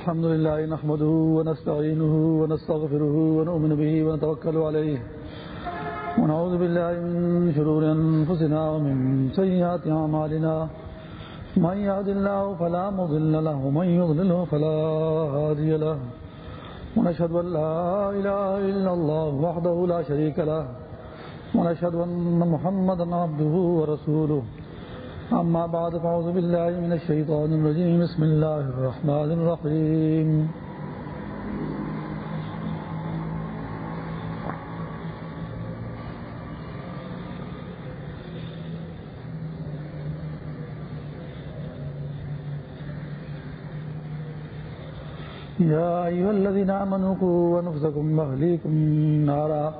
الحمد لله نحمده ونستعينه ونستغفره ونؤمن به ونتوكل عليه ونعوذ بالله من شرور أنفسنا ومن سيئات عمالنا من يهد الله فلا مضل له ومن يضلله فلا هادي له ونشهد أن لا إله إلا الله وحده لا شريك له ونشهد أن محمد عبده ورسوله أما بعد، فأعوذ بالله من الشيطان الرجيم. بسم الله الرحمن الرحيم. يا أيها الذين آمنوا قوا أنفسكم وأهليكم نارا.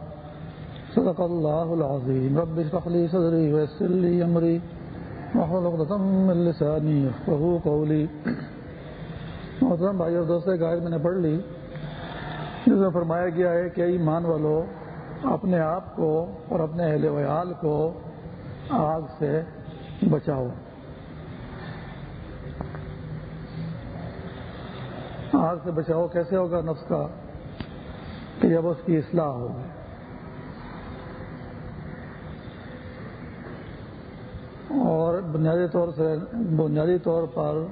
صدق الله العظيم. رب اشرح لي صدري ويسر لي أمري. محمد عقدة من محترم بھائی اور دوستوں ایک آیت میں نے پڑھ لی، جس میں فرمایا گیا ہے کہ ایمان والو، اپنے آپ کو اور اپنے اہل ویال کو آگ سے بچاؤ۔ آگ سے بچاؤ کیسے ہوگا نفس کا؟ کہ جب اس کی اصلاح ہوگی اور بنیادی طور سے بنیادی طور پر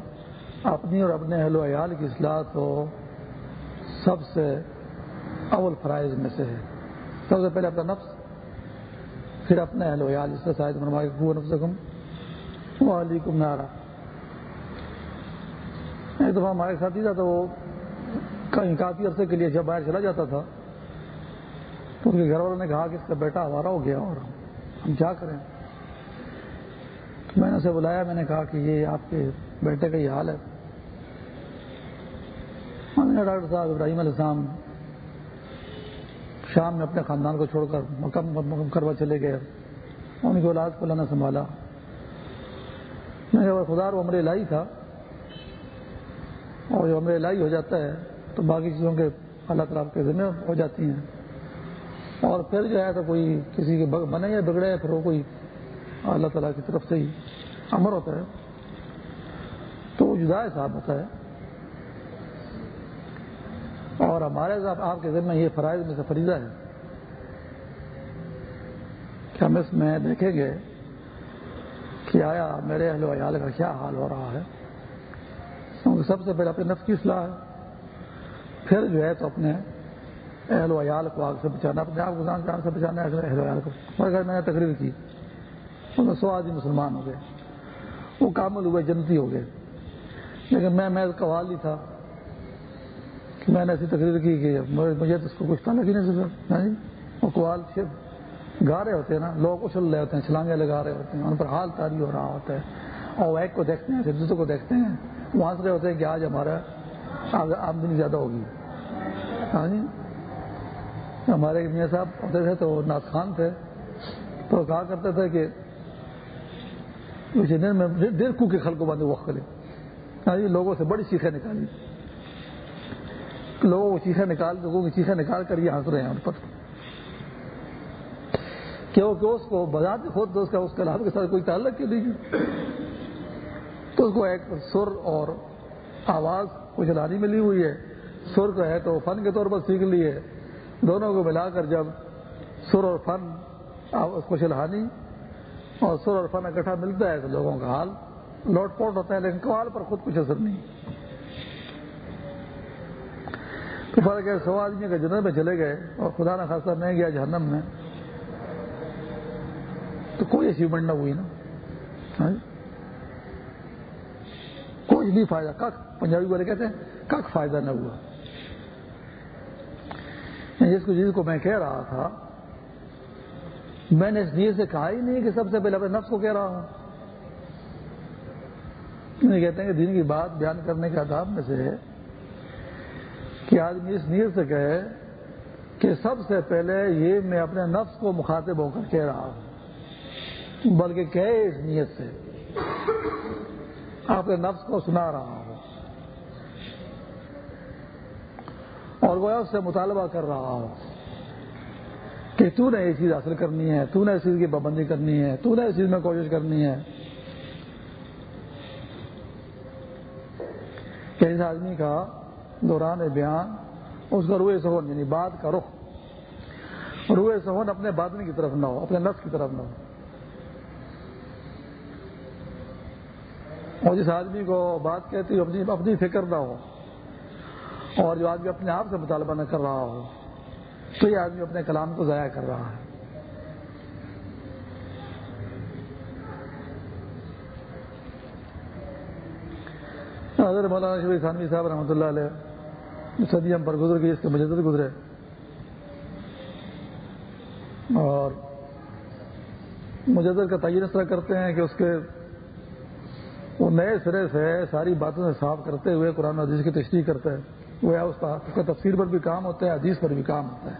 اپنی اور اپنے اہل و عیال کی اصلاح تو سب سے اول فرائض میں سے ہے۔ سب سے پہلے اپنا نفس، پھر اپنے اہل و عیال جس سے شاید مرمائے نفس نارا۔ ایک دفعہ ہمارے ساتھی تھا تو وہ کہیں کافی عرصے کے لیے جب باہر چلا جاتا تھا تو ان کے گھر والوں نے کہا کہ اس کا بیٹا ہمارا ہو گیا اور ہم کیا کریں۔ میں نے اسے بلایا، میں نے کہا کہ یہ آپ کے بیٹے کا یہ حال ہے۔ ہاں، ڈاکٹر صاحب ابراہیم علیہ السلام شام میں اپنے خاندان کو چھوڑ کر مکم مکم کروا چلے گئے۔ ان کی اولاد کو اللہ نے سنبھالا۔ میں نے خدا وہ عمر لائی تھا۔ اور جو عمر لائی ہو جاتا ہے تو باقی چیزوں کے اللہ تعالیٰ کے ذمہ ہو جاتی ہیں۔ اور پھر جو ہے تو کوئی کسی کے بنے یا بگڑے، پھر وہ کوئی اللہ تعالیٰ کی طرف سے ہی امر ہوتا ہے۔ تو جدا صاحب ہوتا ہے۔ اور ہمارے ساتھ آپ کے ذمہ یہ فرائض میں سے فریضہ ہے۔ کہ ہم اس میں دیکھیں گے کہ آیا میرے اہل و عیال کا کیا حال ہو رہا ہے۔ کیونکہ سب سے پہلے اپنے نفس کی اصلاح ہے۔ پھر جو ہے تو اپنے اہل و عیال کو آگ سے بچانا، اپنے آپ کو جان سے بچانا ہے اہل و عیال کو۔ مگر میں نے تقریر کی۔ ان میں سو آدمی مسلمان ہو گئے۔ وہ کامل ہوئے، جنتی ہو گئے۔ لیکن میں میں قوال ہی تھا کہ میں نے ایسی تقریر کی کہ مجھے تو اس کو کچھ تعلق ہی نہیں سکتا ہاں جی؟ وہ قوال صرف گا رہے ہوتے ہیں نا، لوگ اچھل رہے ہوتے ہیں چھلانگے لگا رہے ہوتے ہیں، ان پر حال تاری ہو رہا ہوتا ہے۔ اور ایک کو دیکھتے ہیں پھر دوسرے کو دیکھتے ہیں۔ وہاں سے رہے ہوتے ہیں کہ آج ہمارا آمدنی زیادہ ہوگی۔ ہاں جی؟ ہمارے میاں صاحب ہوتے تھے تو ناز خان تھے۔ تو کہا کرتے تھے کہ میں دیر کو کے خل کو باندھے وقت کرے۔ لوگوں سے بڑی چیخیں نکالی۔ لوگوں کو چیخیں نکال لوگوں کی چیخیں نکال کر یہ ہنس رہے ہیں ان پر۔ کیونکہ اس کو بذات خود اس کا اس کلام کے ساتھ کوئی تعلق کیوں نہیں تو اس کو ایک سر اور آواز کو چلانی ملی ہوئی ہے۔ سر کا ہے تو فن کے طور پر سیکھ لی ہے۔ دونوں کو ملا کر جب سر اور فن اس کو چلانی اور سر اور فن اکٹھا ملتا ہے تو لوگوں کا حال لوٹ پوٹ ہوتا ہے لیکن قوال پر خود کچھ اثر نہیں۔ تو فرق ہے، سو آدمی کے جنرل میں چلے گئے اور خدا نہ خاصہ میں گیا جہنم میں، تو کوئی اچیومنٹ نہ ہوئی نا۔ ہاں جی؟ کوئی نہیں فائدہ۔ کک پنجابی والے کہتے ہیں کک فائدہ نہ ہوا۔ یعنی جس کو جس کو میں کہہ رہا تھا میں نے اس نیت سے کہا ہی نہیں کہ سب سے پہلے اپنے نفس کو کہہ رہا ہوں۔ یعنی کہتے ہیں کہ دین کی بات بیان کرنے کے آداب میں سے ہے کہ آدمی اس نیت سے کہے کہ سب سے پہلے یہ میں اپنے نفس کو مخاطب ہو کر کہہ رہا ہوں۔ بلکہ کہے اس نیت سے۔ اپنے نفس کو سنا رہا ہوں۔ اور وہ اس سے مطالبہ کر رہا ہوں۔ کہ تو نے یہ چیز حاصل کرنی ہے، تو نے اس چیز کی پابندی کرنی ہے، تو نے اس چیز میں کوشش کرنی ہے۔ کہ اس آدمی کا دوران بیان، اس کا روئے سہون یعنی بات کا رخ۔ روئے سہون اپنے بادنی کی طرف نہ ہو، اپنے نفس کی طرف نہ ہو۔ اور جس آدمی کو بات کہتی ہو، اپنی اپنی فکر نہ ہو، اور جو آدمی اپنے آپ سے مطالبہ نہ کر رہا ہو تو یہ آدمی اپنے کلام کو ضائع کر رہا ہے۔ حضرت مولانا شبی خانوی صاحب رحمۃ اللہ علیہ صدی ہم پر گزر گئی، اس کے مجدد گزرے۔ اور مجدد کا تعین اس طرح کرتے ہیں کہ اس کے وہ نئے سرے سے ساری باتوں سے صاف کرتے ہوئے قرآن حدیث کی تشریح کرتا ہے وہ اس کا تفسیر پر بھی کام ہوتا ہے، حدیث پر بھی کام ہوتا ہے۔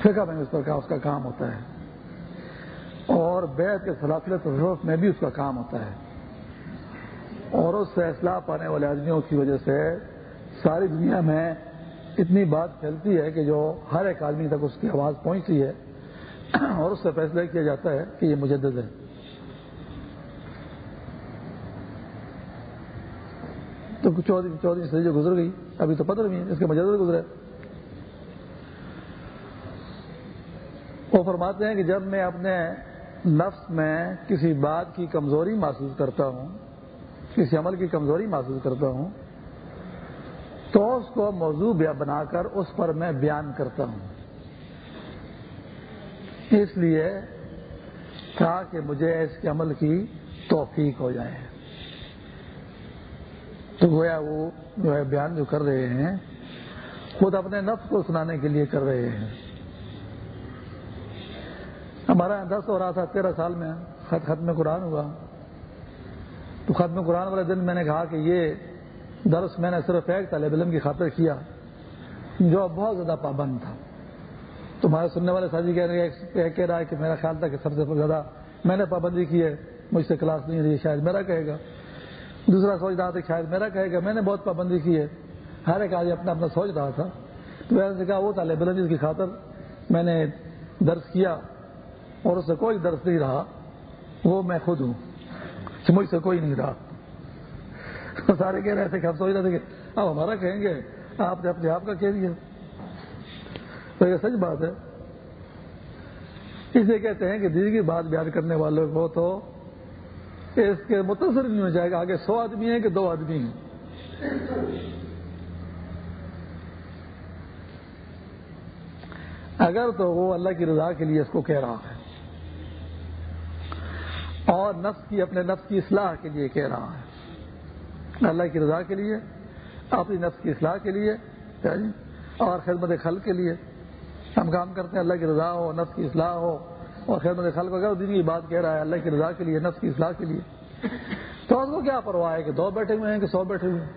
فقہ میں اس پر کا اس کا کام ہوتا ہے۔ اور بیت کے سلاسل تصرف میں بھی اس کا کام ہوتا ہے۔ اور اس سے اصلاح پانے والے آدمیوں کی وجہ سے ساری دنیا میں اتنی بات پھیلتی ہے کہ جو ہر ایک آدمی تک اس کی آواز پہنچتی ہے۔ اور اس سے فیصلہ کیا جاتا ہے کہ یہ مجدد ہے۔ تو چودہ صدی جو گزر گئی۔ ابھی تو پتہ نہیں اس کے مجدد گزرے۔ وہ فرماتے ہیں کہ جب میں اپنے نفس میں کسی بات کی کمزوری محسوس کرتا ہوں، کسی عمل کی کمزوری محسوس کرتا ہوں، تو اس کو موضوع بنا کر اس پر میں بیان کرتا ہوں۔ اس لیے کہا کہ مجھے اس کے عمل کی توفیق ہو جائے۔ تو گویا وہ جو ہے بیان جو کر رہے ہیں، خود اپنے نفس کو سنانے کے لیے کر رہے ہیں۔ ہمارا دس ہو رہا تھا، تیرہ سال میں خط ختم قرآن ہوا۔ تو ختم قرآن والے دن میں نے کہا کہ یہ درس میں نے صرف ایک طالب علم کی خاطر کیا، جو بہت زیادہ پابند تھا۔ تمہارے سننے والے ساتھی کہہ رہے کہہ رہا ہے کہ میرا خیال تھا کہ سب سے زیادہ میں نے پابندی کی ہے، مجھ سے کلاس نہیں رہی شاید میرا کہے گا۔ دوسرا سوچ رہا تھا شاید میرا کہے گا، میں نے بہت پابندی کی ہے۔ ہر ایک آدمی اپنا اپنا سوچ رہا تھا۔ تو میں نے کہا، وہ طالب علم جس کی خاطر میں نے درس کیا اور اس سے کوئی درس نہیں رہا، وہ میں خود ہوں۔ مجھ سے کوئی نہیں رہا۔ سارے کہہ رہے تھے کہ ہم سوچ رہے تھے کہ اب ہمارا کہیں گے، آپ نے اپنے آپ کا کہہ دیا۔ تو یہ سچ بات ہے۔ اسے کہتے ہیں کہ دل کی بات بیان کرنے والوں کو تو اس کے متصر نہیں ہو جائے گا، آگے سو آدمی ہیں کہ دو آدمی ہیں؟ اگر تو وہ اللہ کی رضا کے لیے اس کو کہہ رہا ہے اور نفس کی، اپنے نفس کی اصلاح کے لیے کہہ رہا ہے۔ اللہ کی رضا کے لیے، اپنی نفس کی اصلاح کے لیے، اور خدمت خل کے لیے۔ ہم کام کرتے ہیں اللہ کی رضا ہو، نفس کی اصلاح ہو۔ اور خدمت خل اگر دن کی بات کہہ رہا ہے، اللہ کی رضا کے لیے، نفس کی اصلاح کے لیے۔ تو اس کو کیا پرواہ ہے کہ دو بیٹھے ہوئے ہیں کہ سو بیٹھے ہوئے ہیں؟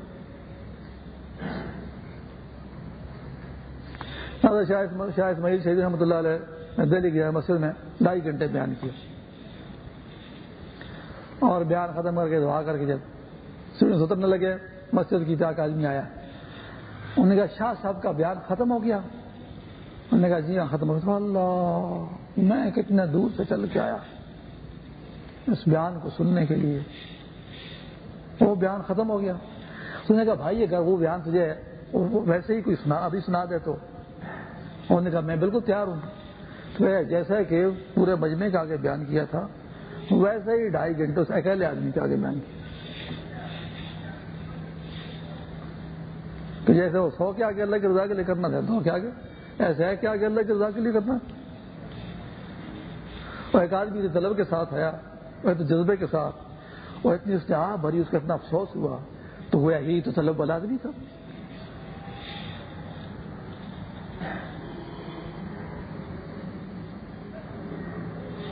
شاہ اسماعیل شہید رحمۃ اللہ علیہ میں دہلی گیا، مسجد میں ڈھائی گھنٹے بیان کیا اور بیان ختم کر کے دعا کر کے جب سیڑھی سترنے لگے، مسجد کی چاک آدمی آیا۔ انہوں نے کہا، شاہ صاحب کا بیان ختم ہو گیا۔ انہوں نے کہا جی ہاں ختم ہو گیا۔ اللہ۔ میں کتنے دور سے چل کے آیا اس بیان کو سننے کے لیے۔ وہ بیان ختم ہو گیا۔ اس نے کہا، بھائی اگر وہ بیان تجھے ویسے ہی کوئی سنا، ابھی سنا دے تو۔ انہوں نے کہا، میں بالکل تیار ہوں۔ تو جیسا کہ پورے مجمے کا آگے بیان کیا تھا، ویسے ہی ڈھائی گھنٹوں سے اکیلے آدمی کے آگے بیان کیا۔ تو جیسے وہ سو کے آگے اللہ کی رضا کے لیے کرنا تھا، دو کے آگے۔ ایسے ہے کہ آگے اللہ کی رضا کے لیے کرنا۔ اور ایک آدمی طلب کے ساتھ آیا، وہ تو جذبے کے ساتھ اور اتنی اس نے آ بھری، اس کا اتنا افسوس ہوا، تو وہ یہی تو طلب والا آدمی تھا۔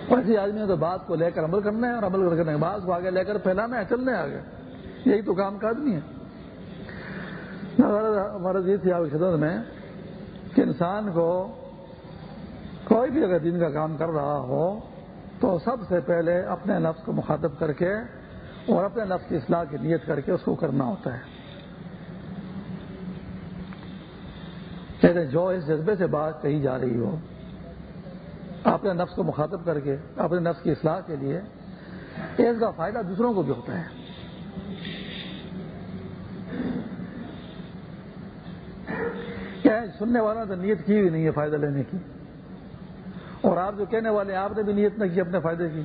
ایسی آدمی تو بات کو لے کر عمل کرنا ہے اور عمل کرنے کے بعد کو آگے لے کر پھیلانا ہے، چلنا ہے آگے۔ یہی تو کام کا آدمی ہے۔ ہمارا یہ تھی آپ خدمت میں کہ انسان کو کوئی بھی اگر دن کا کام کر رہا ہو تو سب سے پہلے اپنے نفس کو مخاطب کر کے اور اپنے نفس کی اصلاح کی نیت کر کے اس کو کرنا ہوتا ہے۔ لیکن جو اس جذبے سے بات کہی جا رہی ہو، اپنے نفس کو مخاطب کر کے، اپنے نفس کی اصلاح کے لیے، اس کا فائدہ دوسروں کو بھی ہوتا ہے۔ سننے والا تو نیت کی بھی نہیں ہے فائدہ لینے کی؟ اور آپ جو کہنے والے آپ نے بھی نیت نہ کی، اپنے فائدے کی۔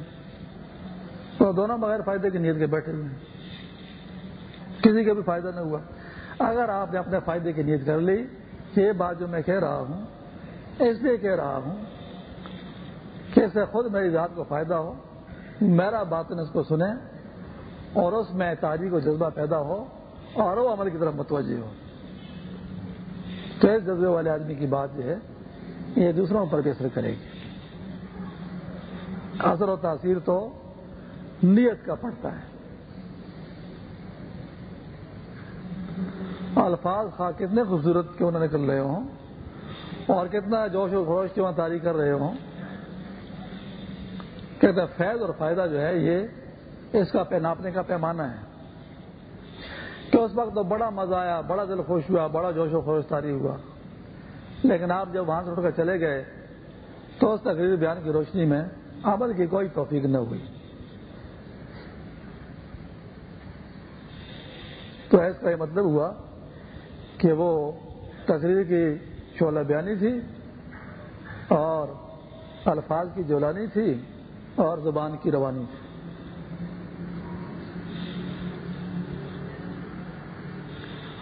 تو دونوں بغیر فائدے کی نیت کے بیٹھے ہوئے ہیں۔ کسی کا بھی فائدہ نہ ہوا۔ اگر آپ نے اپنے فائدے کی نیت کر لی کہ یہ بات جو میں کہہ رہا ہوں، اس لیے کہہ رہا ہوں کہ اس سے خود میری ذات کو فائدہ ہو، میرا بات اس کو سنیں اور اس میں تاریخ و جذبہ پیدا ہو اور وہ عمل کی طرف متوجہ ہو۔ تو اس جذبے والے آدمی کی بات جو ہے، یہ دوسروں پر بھی اثر کرے گی۔ اثر و تاثیر تو نیت کا پڑتا ہے۔ الفاظ خواہ کتنے خوبصورت کیوں نہ نکل رہے ہوں، اور کتنا جوش و خروش کیوں تاریخ کر رہے ہوں۔ کہتے ہیں، فیض اور فائدہ جو ہے، یہ اس کا ناپنے کا پیمانہ ہے۔ کہ اس وقت تو بڑا مزہ آیا، بڑا دل خوش ہوا، بڑا جوش و خروش تاری ہوا۔ لیکن آپ جب وہاں سے اٹھ کر چلے گئے، تو اس تقریر بیان کی روشنی میں عمل کی کوئی توفیق نہ ہوئی تو اس کا یہ مطلب ہوا کہ وہ تقریر کی شعلہ بیانی تھی اور الفاظ کی جولانی تھی اور زبان کی روانی تھی۔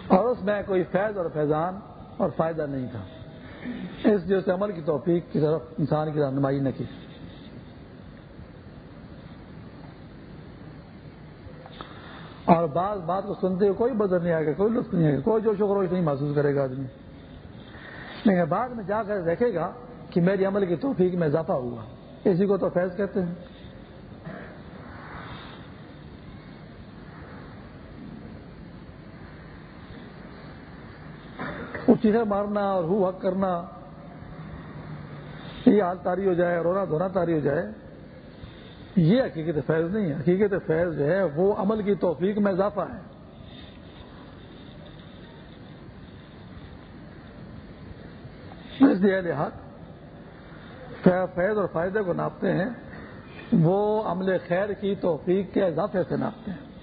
اور اس میں کوئی فیض اور فیضان اور فائدہ نہیں تھا۔ اس جیسے عمل کی توفیق کی طرف انسان کی رہنمائی نہ کی۔ اور بعض بات کو سنتے ہوئے کوئی بدر نہیں آئے گا، کوئی لطف نہیں آئے گا، کوئی جوش و خروش نہیں محسوس کرے گا آدمی۔ لیکن بعد میں جا کر دیکھے گا کہ میری عمل کی توفیق میں اضافہ ہوا۔ اسی کو تو فیض کہتے ہیں۔ چیزیں مارنا اور ہو حق کرنا، یہ حال تاری ہو جائے، رونا دھونا تاری ہو جائے۔ یہ حقیقت فیض نہیں ہے۔ حقیقت فیض جو ہے وہ عمل کی توفیق میں اضافہ ہے۔ اس لیے حق، فیض اور فائدے کو ناپتے ہیں، وہ عمل خیر کی توفیق کے اضافے سے ناپتے ہیں۔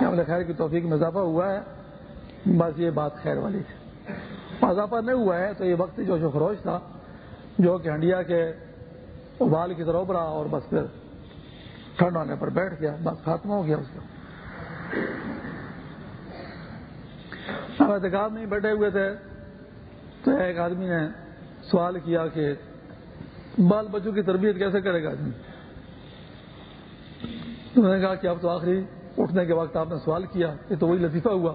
کہ عمل خیر کی توفیق میں اضافہ ہوا ہے، بس یہ بات خیر والی تھی۔ اضافہ نہیں ہوا ہے تو یہ وقت جو جو خروش تھا، جو کہ ہنڈیا کے ابال کی طرح ابھرا اور بس پھر ٹھنڈ ہونے پر بیٹھ گیا، بس ختم ہو گیا اس کا۔ اب احتکاب نہیں بیٹھے ہوئے تھے۔ تو ایک آدمی نے سوال کیا کہ بال بچوں کی تربیت کیسے کرے گا آدمی؟ انہوں نے کہا کہ اب تو آخری اٹھنے کے وقت آپ نے سوال کیا، یہ تو وہی لطیفہ ہوا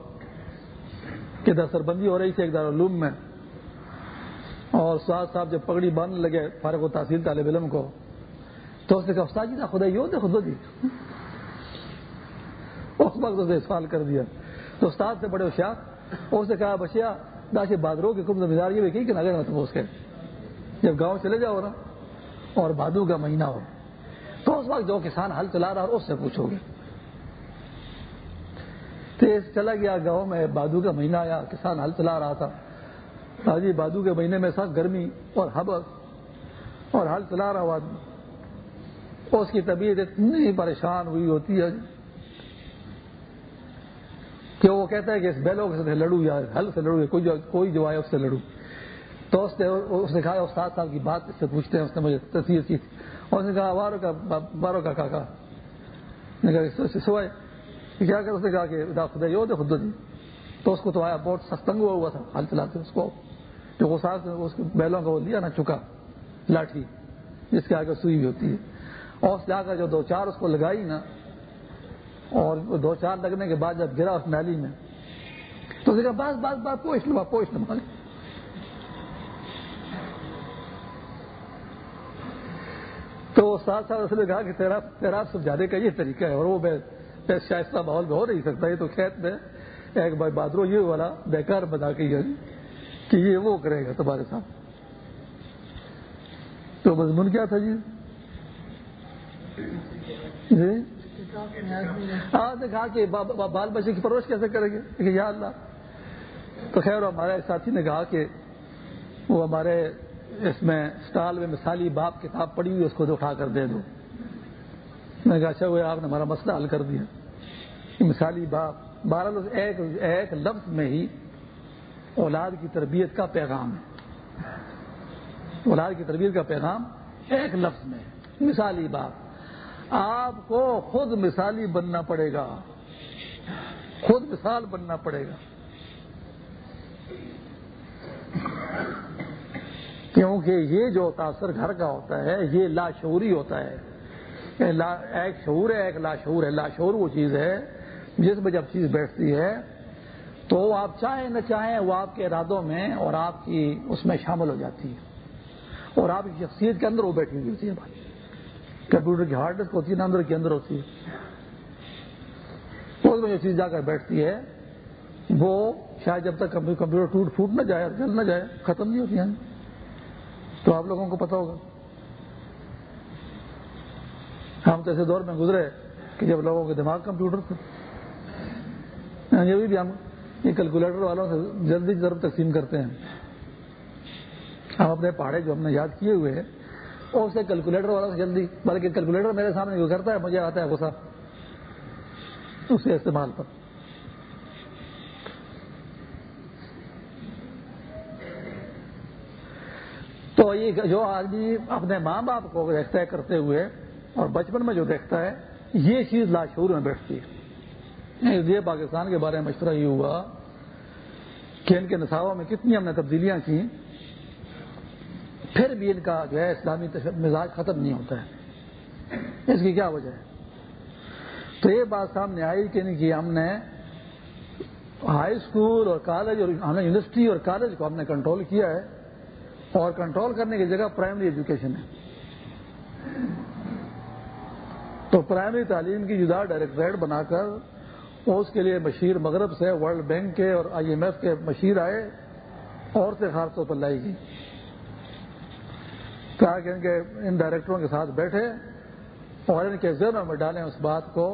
کہ دستر بندی ہو رہی تھی ایک دارالعلوم میں۔ اور سعد صاحب جب پگڑی باندھنے لگے فارغ و تحصیل طالب علم کو، تو اس نے کہا، استاد جی خدا یہ ہوتے خود اس وقت نے سوال کر دیا۔ تو استاد سے بڑے ہوشیار اس نے کہا بچیا داشے بادروں کی کم ذمہ داری کی کہ نگر مطلب اس کے۔ جب گاؤں چلے جاؤ نا، اور بادو کا مہینہ ہو، تو اس وقت جو کسان ہل چلا رہا اس سے پوچھو گے۔ تیز چلا گیا گاؤں میں بادو کا مہینہ آیا، کسان ہل چلا رہا تھا۔ تازی بادو کے مہینے میں سخت گرمی اور حبس اور ہل چلا رہا ہوا اس کی طبیعت اتنی پریشان ہوئی ہوتی ہے کہ وہ کہتا ہے کہ اس بیلوں سے لڑوں یا ہل سے لڑوں کوئی کوئی جو آئے اس سے لڑوں۔ تو اس نے اس نے کہا، استاد صاحب کی بات اس سے پوچھتے ہیں۔ اس نے مجھے تصویر کی اور اس نے کہا، باروں کا باروں کا کاکا۔ سوائے؟ کیا کر اس نے کہا کہ خدا یہ ہوتے خود تو اس کو تو آیا بہت سستنگ ہوا ہوا تھا حال چلاتے اس کو جو وہ ساتھ اس بیلوں کا وہ لیا نا، چکا، لاٹھی، جس کے آگے سوئی بھی ہوتی ہے۔ اور جا کر جو دو چار اس کو لگائی نا، اور دو چار لگنے کے بعد جب گرا اس نالی میں، تو اس نے کہا، بس بس بس پوچھ لو پوچھ لو تو ساتھ ساتھ اس نے کہا کہ تیرا تیرا سمجھانے کا یہ طریقہ ہے، اور وہ شائستہ ماحول میں ہو نہیں سکتا، یہ تو کھیت میں ایک بھائی بادرو یہ والا بیکار بتا کے کہ یہ وہ کرے گا تمہارے ساتھ تو مضمون کیا تھا جی؟ جی؟ ہاں کہا کہ بال بچے کی پرورش کیسے کریں گے؟ کہ یا اللہ، تو خیر ہمارے ساتھی نے کہا کہ وہ ہمارے اس میں اسٹال میں مثالی باپ کتاب پڑھی ہوئی اس کو اٹھا کر دے دو۔ میں کہا اچھا ہوا آپ نے ہمارا مسئلہ حل کر دیا۔ مثالی باپ بارہ ایک ایک لفظ میں ہی اولاد کی تربیت کا پیغام ہے۔ اولاد کی تربیت کا پیغام ایک لفظ میں مثالی بات، آپ کو خود مثالی بننا پڑے گا۔ خود مثال بننا پڑے گا۔ کیونکہ یہ جو تاثر گھر کا ہوتا ہے، یہ لاشعوری ہوتا ہے۔ یعنی ایک شعور ہے، ایک لاشعور ہے۔ لاشعور وہ چیز ہے جس میں جب چیز بیٹھتی ہے تو آپ چاہیں نہ چاہیں وہ آپ کے ارادوں میں اور آپ کی اس میں شامل ہو جاتی ہے اور آپ کی شخصیت کے اندر وہ بیٹھی ہوئی ہوتی ہے بھائی۔ کمپیوٹر کی ہارڈ ڈسک ہوتی ہے نا، اندر کے اندر ہوتی ہے۔ اس میں جو چیز جا کر بیٹھتی ہے، وہ شاید جب تک کمپیوٹر ٹوٹ پھوٹ نہ جائے اور جل نہ جائے، ختم نہیں ہوتی ہے تو آپ لوگوں کو پتا ہوگا۔ ہم تو ایسے دور میں گزرے کہ جب لوگوں کے دماغ کمپیوٹر تھے۔ ہاں جی، بھی ہم یہ کیلکولیٹر والوں سے جلدی ضرور تقسیم کرتے ہیں۔ ہم اپنے پہاڑے جو ہم نے یاد کیے ہوئے ہیں اور اسے کیلکولیٹر والوں سے جلدی، بلکہ کیلکولیٹر میرے سامنے جو کرتا ہے، مجھے آتا ہے غصہ۔ اس کے استعمال پر۔ تو یہ جو آدمی اپنے ماں باپ کو دیکھتا ہے کرتے ہوئے اور بچپن میں جو دیکھتا ہے، یہ چیز لاشور میں بیٹھتی ہے۔ یہ پاکستان کے بارے میں مشورہ یہ ہوا کہ ان کے نصابوں میں کتنی ہم نے تبدیلیاں کی پھر بھی ان کا جو ہے اسلامی مزاج ختم نہیں ہوتا ہے۔ اس کی کیا وجہ ہے؟ تو یہ بات سامنے آئی کہ نہیں کہ ہم نے ہائی اسکول اور کالج اور ہم نے یونیورسٹی اور کالج کو ہم نے کنٹرول کیا ہے اور کنٹرول کرنے کی جگہ پرائمری ایجوکیشن ہے۔ تو پرائمری تعلیم کی جدا ڈائریکٹریٹ بنا کر اس کے لیے مشیر مغرب سے ورلڈ بینک کے اور آئی ایم ایف کے مشیر آئے اور سے خاص طور پر لائی گئی تاکہ ان کے، ان ڈائریکٹروں کے ساتھ بیٹھے اور ان کے ذہنوں میں ڈالیں اس بات کو،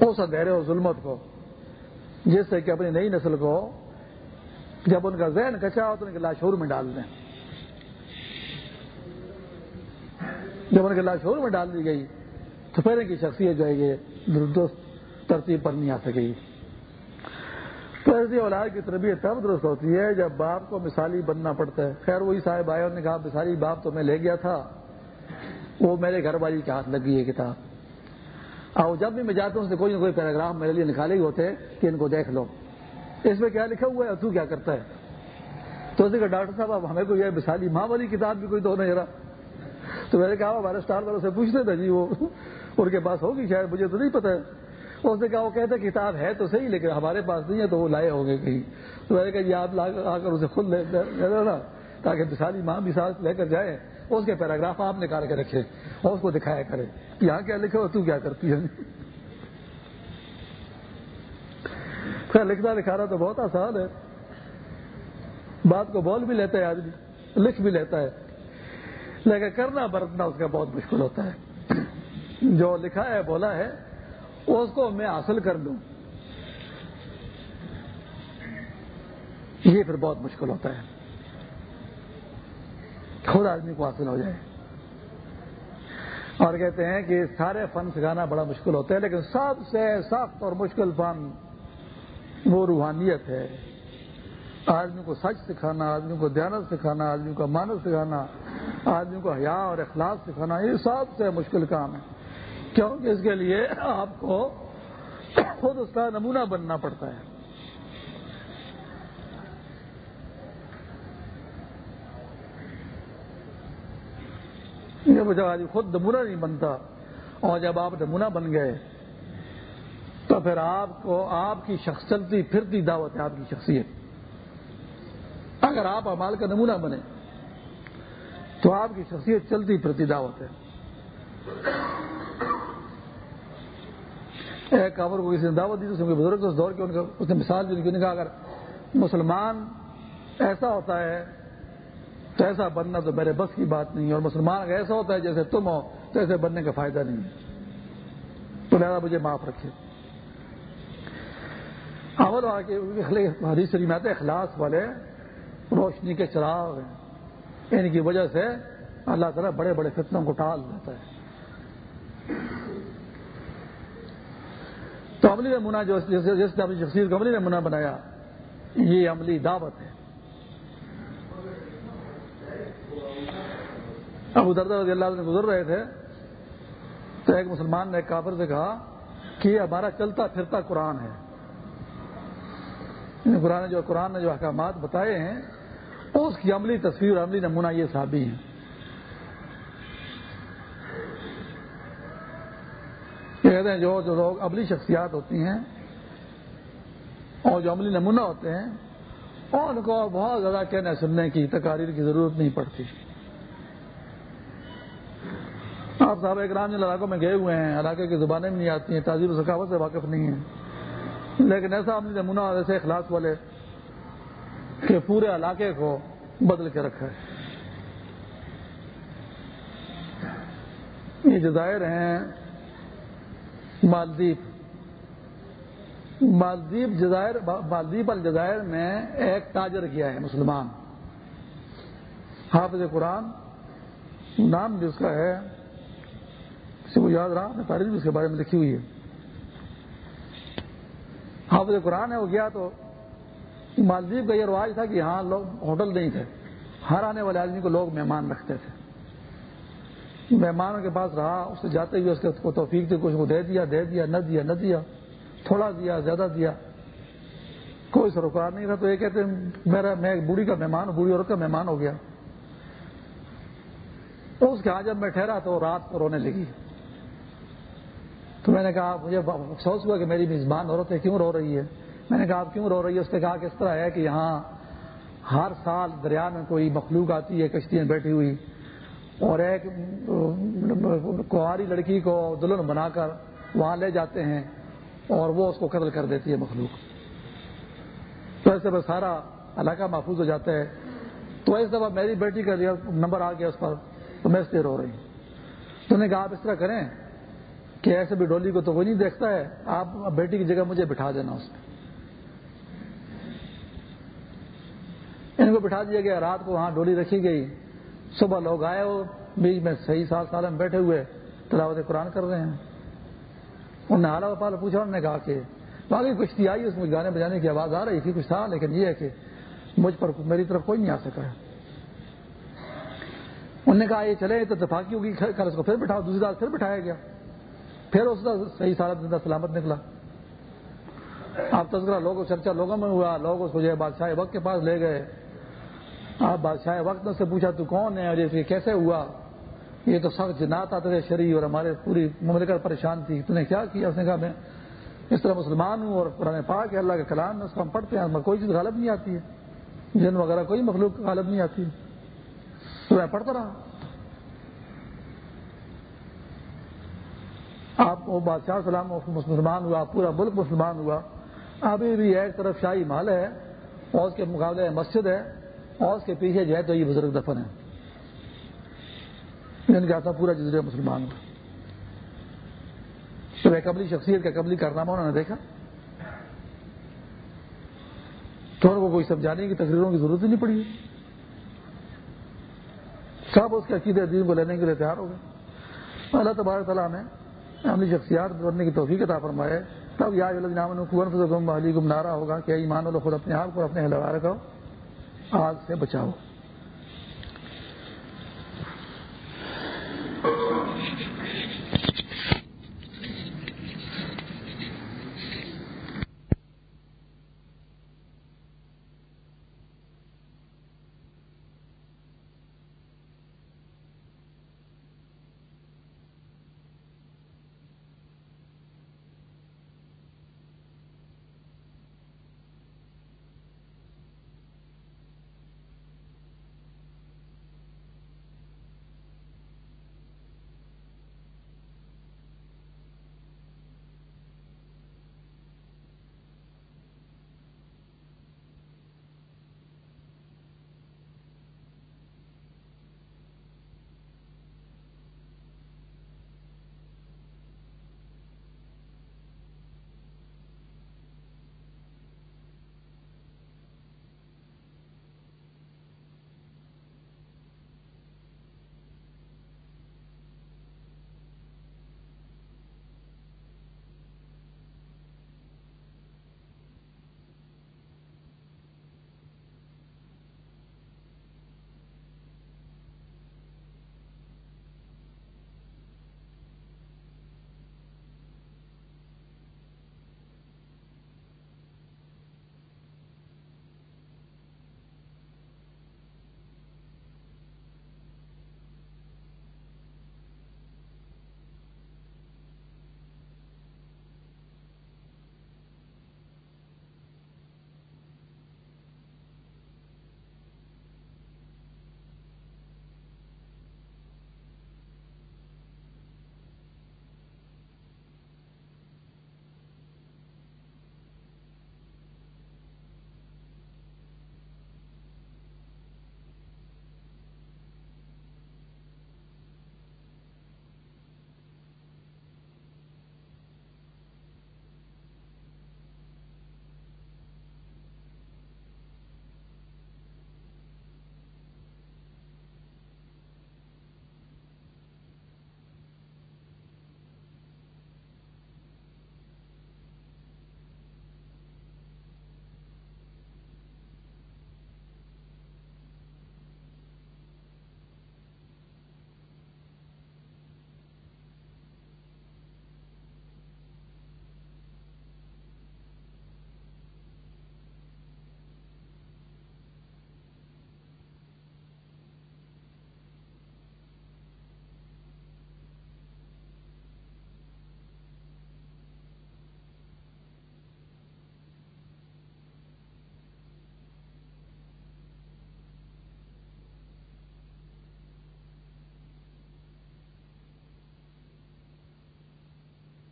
اس اندھیرے اور ظلمت کو، جس سے کہ اپنی نئی نسل کو جب ان کا ذہن کچا ہو تو ان کے لاشور میں ڈال دیں۔ جب ان کے لاشور میں ڈال دی گئی تو کی شخصیت جو ہے یہ درست ترتیب پر نہیں آ سکے تو ایسی اولاد کی تربیت تب درست ہوتی ہے جب باپ کو مثالی بننا پڑتا ہے۔ خیر، وہی صاحب آئے نے کہا، مثالی باپ تو میں لے گیا تھا۔ وہ میرے گھر والی کے ہاتھ لگ گئی ہے کتاب۔ اور جب بھی میں جاتا ہوں، اس سے کوئی نہ کوئی پیراگراف میرے لیے نکالے ہی ہوتے کہ ان کو دیکھ لو۔ اس میں کیا لکھا ہوا ہے؟ تو کیا کرتا ہے؟ تو اس نے کہا ڈاکٹر صاحب، اب ہمیں کوئی مثالی ماں والی کتاب بھی کوئی دو نہیں رہا تو میں نے کہا ہمارے اسٹار والوں سے پوچھتے تھے جی وہ ان کے پاس ہوگی شاید، مجھے تو نہیں پتا۔ اس نے کہا، وہ کہتے کتاب ہے تو صحیح، لیکن ہمارے پاس نہیں ہے تو وہ لائے ہوں گے کہیں۔ تو میں نے کہا جی آپ آ کر اسے خود لے نا تاکہ مثالی ماں بھی ساتھ لے کر جائے۔ اس کے پیراگراف آپ نکال کے رکھے اور اس کو دکھایا کرے۔ یہاں کیا لکھے تو کیا کرتی ہے؟ پھر لکھنا لکھانا تو بہت آسان ہے۔ بات کو بول بھی لیتا ہے آدمی، لکھ بھی لیتا ہے۔ لیکن کرنا برتنا اس کا بہت مشکل ہوتا ہے۔ جو لکھا ہے، بولا ہے، اس کو میں حاصل کر لوں۔ یہ پھر بہت مشکل ہوتا ہے۔ خود آدمی کو حاصل ہو جائے۔ اور کہتے ہیں کہ سارے فن سکھانا بڑا مشکل ہوتا ہے، لیکن سب سے سخت اور مشکل فن وہ روحانیت ہے۔ آدمی کو سچ سکھانا، آدمی کو دیانت سکھانا، آدمی کو مانس سکھانا، آدمی کو حیا اور اخلاق سکھانا، یہ سب سے مشکل کام ہے۔ کیونکہ اس کے لیے آپ کو خود اس کا نمونہ بننا پڑتا ہے۔ جب آدمی خود نمونہ نہیں بنتا۔ اور جب آپ نمونہ بن گئے، تو پھر آپ کو آپ کی شخص چلتی پھرتی دعوت ہے، آپ کی شخصیت۔ اگر آپ امال کا نمونہ بنے تو آپ کی شخصیت چلتی پھرتی دعوت ہے۔ کابر کو کسی نے دعوت دی تو بزرگ اس دور کے ان اس نے مثال دی کہا؟ اگر مسلمان ایسا ہوتا ہے تو ایسا بننا تو میرے بس کی بات نہیں اور مسلمان اگر ایسا ہوتا ہے جیسے تم ہو تو ایسے بننے کا فائدہ نہیں ہے۔ تو لہٰذا مجھے معاف رکھے اول حدیث شریف میں اخلاص والے روشنی کے چراغ ہیں۔ ان کی وجہ سے اللہ تعالیٰ بڑے بڑے فتنوں کو ٹال دیتا ہے۔ تو عملی نمونہ جو جیسے اپنی شخصیت کو عملی نمونہ بنایا، یہ عملی دعوت ہے۔ ابو دردہ رضی اللہ سے گزر رہے تھے، تو ایک مسلمان نے ایک کافر سے کہا کہ یہ ہمارا چلتا پھرتا قرآن ہے۔ قرآن جو قرآن نے جو احکامات بتائے ہیں، اس کی عملی تصویر اور عملی نمونہ یہ صحابی ہیں۔ کہتے ہیں جو جو لوگ عملی شخصیات ہوتی ہیں اور جو عملی نمونہ ہوتے ہیں، ان کو بہت زیادہ کہنے سننے کی، تقاریر کی ضرورت نہیں پڑتی۔ آپ صاحب اکرام جن علاقوں میں گئے ہوئے ہیں، علاقے کی زبانیں بھی نہیں آتی ہیں تہذیب و ثقافت سے واقف نہیں ہیں۔ لیکن ایسا عملی نمونہ ایسے اخلاص والے کہ پورے علاقے کو بدل کے رکھا ہے۔ یہ جزائر ہیں مالدیپ۔ مالدیپ جزائر، مالدیپ الجزائر میں ایک تاجر کیا ہے، مسلمان۔ حافظ قرآن، نام جس کا ہے کسی کو یاد رہا تاریخ بھی اس کے بارے میں لکھی ہوئی ہے۔ حافظ قرآن ہے، وہ گیا تو مالدیپ کا یہ رواج تھا کہ یہاں لوگ ہوٹل نہیں تھے، ہر آنے والے آدمی کو لوگ مہمان رکھتے تھے۔ مہمانوں کے پاس رہا، اس سے جاتے ہوئے اس کو توفیق تھی کچھ کو دے دیا دے دیا، نہ دیا نہ دیا، تھوڑا دیا، زیادہ دیا۔ کوئی سروکار نہیں تھا، تو یہ کہتے میرا، میں ایک بوڑھی کا مہمان بوڑھی عورت کا مہمان ہو گیا۔ تو اس کے آج جب میں ٹھہرا تو رات کو رونے لگی۔ تو میں نے کہا، مجھے افسوس ہوا کہ میری میزبان عورت ہے کیوں رو رہی ہے میں نے کہا، آپ کیوں رو رہی ہے اس نے کہا کہ اس طرح ہے کہ یہاں ہر سال دریا میں کوئی مخلوق آتی ہے، کشتی بیٹھی ہوئی۔ اور ایک کواری لڑکی کو دلہن بنا کر وہاں لے جاتے ہیں اور وہ اس کو قتل کر دیتی ہے مخلوق۔ تو ایسے بس سارا علاقہ محفوظ ہو جاتا ہے۔ تو اس دفعہ میری بیٹی کا نمبر آ گیا اس پر۔ تو میں اس لیے رو رہی ہوں۔ تو نے کہا، آپ اس طرح کریں کہ ایسے بھی ڈولی کو تو کوئی نہیں دیکھتا ہے۔ آپ بیٹی کی جگہ مجھے بٹھا دینا اس میں ان کو بٹھا دیا گیا۔ رات کو وہاں ڈولی رکھی گئی۔ صبح لوگ آئے، وہ بیچ میں صحیح سال سال میں بیٹھے ہوئے تلاوت قرآن کر رہے ہیں۔ انہوں نے حالہ وپال پوچھا، انہوں نے کہا کہ باقی کشتی آئی اس میں گانے بجانے کی آواز آ رہی تھی، کچھ تھا، لیکن یہ ہے کہ مجھ پر میری طرف کوئی نہیں آ سکا۔ ہے انہوں نے کہا، یہ چلے تو اتفاقی ہوگی کل اس کو پھر بٹھاؤ، دوسری رات پھر بٹھایا گیا۔ پھر اس کا صحیح سالت زندہ سلامت نکلا۔ آپ تذکرہ لوگوں چرچا، لوگوں میں ہوا، لوگ اس کو جو ہے بادشاہ وقت کے پاس لے گئے۔ آپ بادشاہ وقت سے پوچھا، تو کون ہے؟ اور یہ کیسے ہوا؟ یہ تو سخت جنات آتے تھے شریف اور ہمارے پوری مملکت پریشان تھی۔ تو نے کیا کیا؟ اس نے کہا، میں اس طرح مسلمان ہوں اور قرآن پاک ہے، اللہ کے کلام اس کو ہم پڑھتے ہیں کوئی چیز غالب نہیں آتی ہے۔ جن وغیرہ، کوئی مخلوق غالب نہیں آتی تو میں پڑھتا رہا۔ آپ وہ بادشاہ، سلام مسلمان ہوا، پورا ملک مسلمان ہوا۔ ابھی بھی ایک طرف شاہی محل ہے اور اس کے مقابلے مسجد ہے۔ اور اس کے پیچھے جو ہے تو یہ بزرگ دفن ہے جن کا پورا جزیرہ مسلمان ہوا تو قبلی شخصیت کا قبلی کارنامہ انہوں نے دیکھا۔ تو ان کو کوئی سمجھانے کی تقریروں کی ضرورت ہی نہیں پڑی۔ سب اس کے عقیدے دین کو لینے کے لیے تیار ہو گئے۔ اللہ تبارک تعالیٰ نے اپنی شخصیات بننے کی توفیق عطا فرمائے تب یا نام گم علی گم نارا ہوگا کہ ایمان والو خود اپنے آپ کو اپنے ہلوار کو آگ سے بچاؤ۔